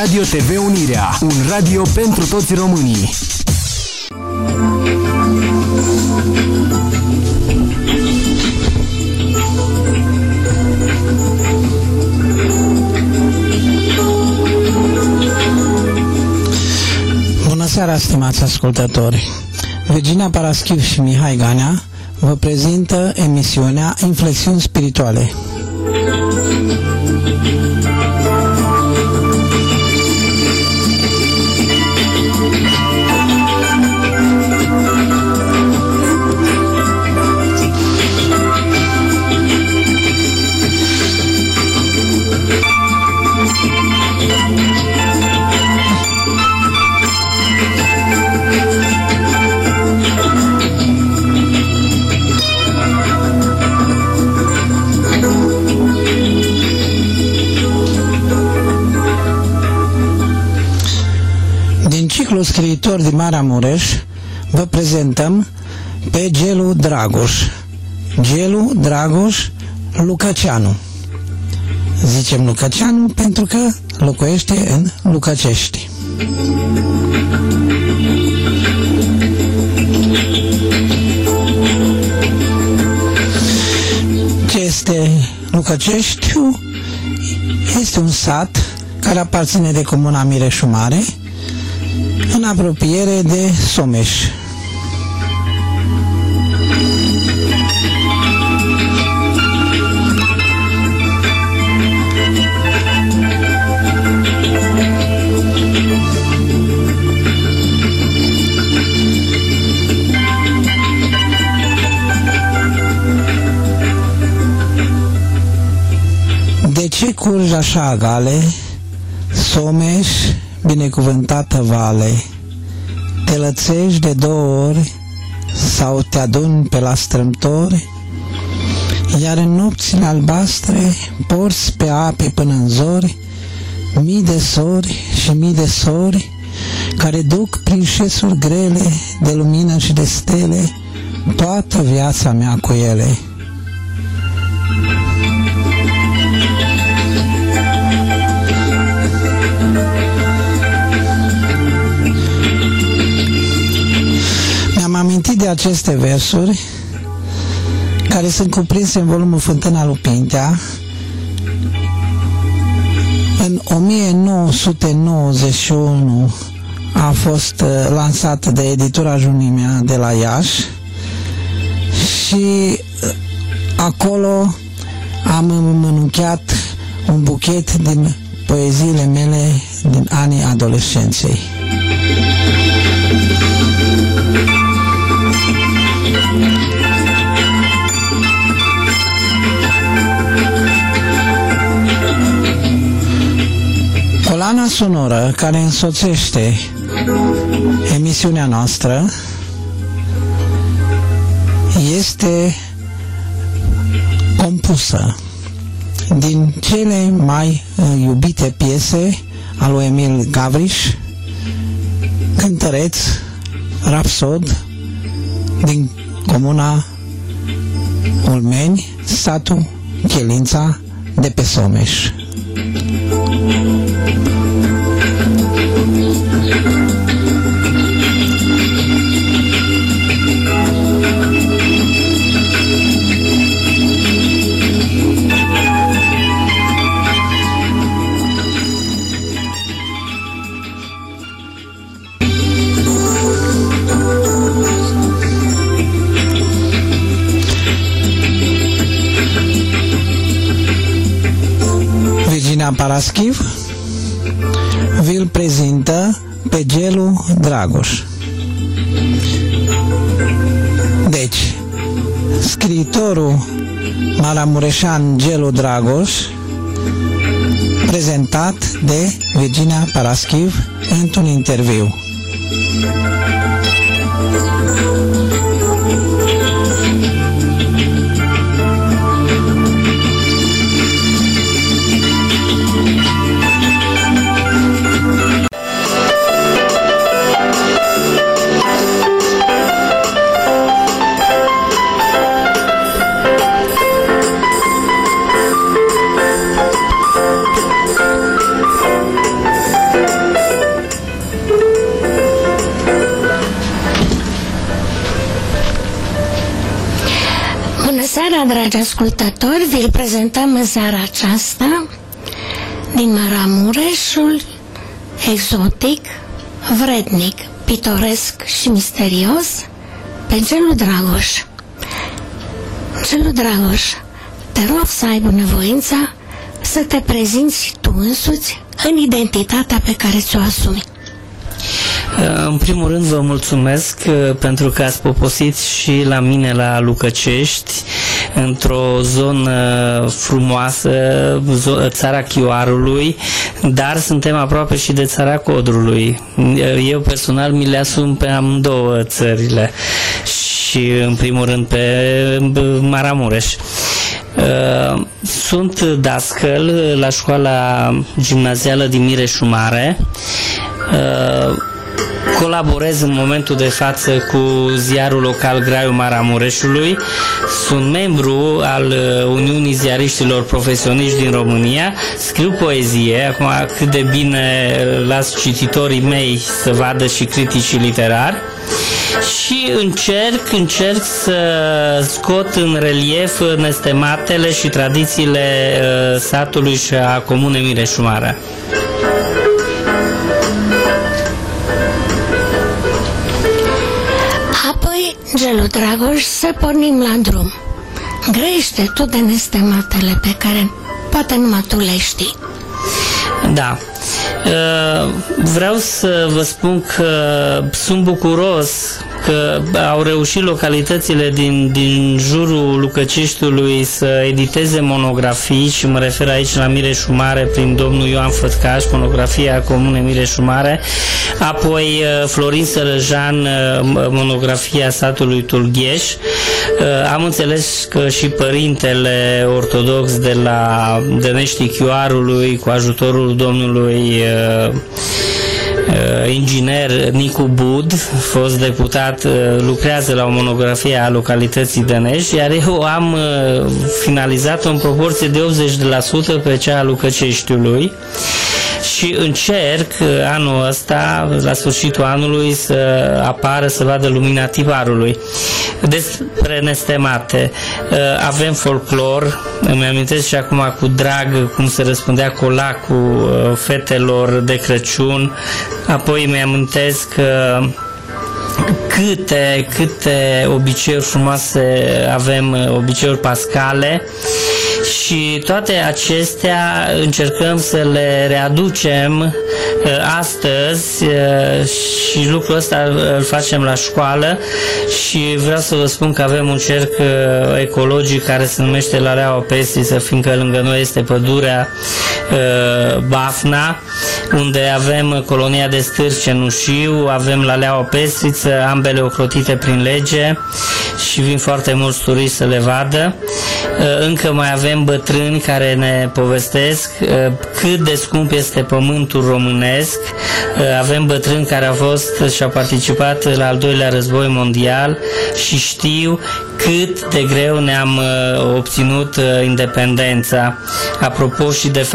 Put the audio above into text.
Radio TV Unirea, un radio pentru toți românii. Bună seara, stimați ascultători! Virginia Paraschiv și Mihai Ganea vă prezintă emisiunea Inflexiuni Spirituale. Din ciclul scriitor din Marea Mureș vă prezentăm pe Gelu Dragoș. Gelu Dragoș Lucăceanu. Zicem Lucăceanu pentru că locuiește în Lucăcești. Ce este Lucăceștiu? Este un sat care aparține de comuna Mireșu Mare, în apropiere de Someș. De ce curgi așa gale, Someș, binecuvântată vale? Te lățești de două ori sau te aduni pe la strâmtori? Iar în nopțile albastre porți pe ape până în zori mii de sori și mii de sori care duc prin șesuri grele de lumină și de stele toată viața mea cu ele. Amintit de aceste versuri care sunt cuprinse în volumul Fântâna lui Pintea în 1991 a fost uh, lansat de editura Junimea de la Iași și uh, acolo am înmânunchiat un buchet din poeziile mele din anii adolescenței. Colana sonoră care însoțește emisiunea noastră este compusă din cele mai uh, iubite piese al lui Emil Gavriș, cântăreț, rapsod din comuna Ulmeni, satul Chelința de pe Someș. Thank you. Virginia Paraschiv vi-l prezintă pe Gelu Dragoș. Deci, scriitorul Maramureșan Gelu Dragoș, prezentat de Virginia Paraschiv într-un interviu. Da, dragi ascultători, vi-l prezentăm în seara aceasta din Maramureșul, exotic, vrednic, pitoresc și misterios, pe Gelu Dragoș. Gelu Dragoș, te rog să ai bunăvoința să te prezinți tu însuți în identitatea pe care ți-o asumi. În primul rând vă mulțumesc uh, pentru că ați poposit și la mine la Lucăcești, într-o zonă frumoasă, țara Chioarului, dar suntem aproape și de țara Codrului. Eu personal mi le asum pe amândouă țările și în primul rând pe Maramureș. Uh, sunt dascăl la școala gimnazială din Mireșu Mare. Uh, colaborez în momentul de față cu ziarul local Graiul Maramureșului. Sunt membru al uh, Uniunii Ziariștilor Profesioniști din România. Scriu poezie, acum cât de bine las cititorii mei să vadă și criticii literari și încerc, încerc să scot în relief nestematele și tradițiile uh, satului și a comunei Mireșumara. Gelu Dragoș, să pornim la drum. Grește tu de nestematele pe care poate numai tu le știi. Da. Uh, vreau să vă spun că sunt bucuros că au reușit localitățile din, din jurul Lucăceștiului să editeze monografii și mă refer aici la Mireșu Mare prin domnul Ioan Fătcaș, monografia Comune Mireșu Mare, apoi uh, Florin Sărăjan, uh, monografia satului Tulgheș. Am înțeles că și părintele ortodox de la Dănești Chioarului, cu ajutorul domnului uh, inginer Nicu Bud, fost deputat, uh, lucrează la o monografie a localității Dănești, iar eu am uh, finalizat-o în proporție de 80% pe cea a Lucăceștiului și încerc uh, anul ăsta, la sfârșitul anului, să apară, să vadă lumina tiparului. Despre nestemate, uh, avem folclor, îmi amintesc și acum cu drag cum se răspundea colacul uh, fetelor de Crăciun, apoi îmi amintesc câte, câte obiceiuri frumoase avem, obiceiuri pascale și toate acestea încercăm să le readucem uh, astăzi uh, și lucrul ăsta îl facem la școală și vreau să vă spun că avem un cerc uh, ecologic care se numește Larea Pestriță, fiindcă lângă noi este pădurea Bafna, unde avem colonia de stârci cenușiu, avem Laleaua Pestriță, ambele ocrotite prin lege și vin foarte mulți turiști să le vadă. Încă mai avem bătrâni care ne povestesc uh, cât de scump este pământul românesc. Uh, avem bătrâni care au fost și au participat la al doilea război mondial și știu cât de greu ne-am uh, obținut independența. Apropo și de fapt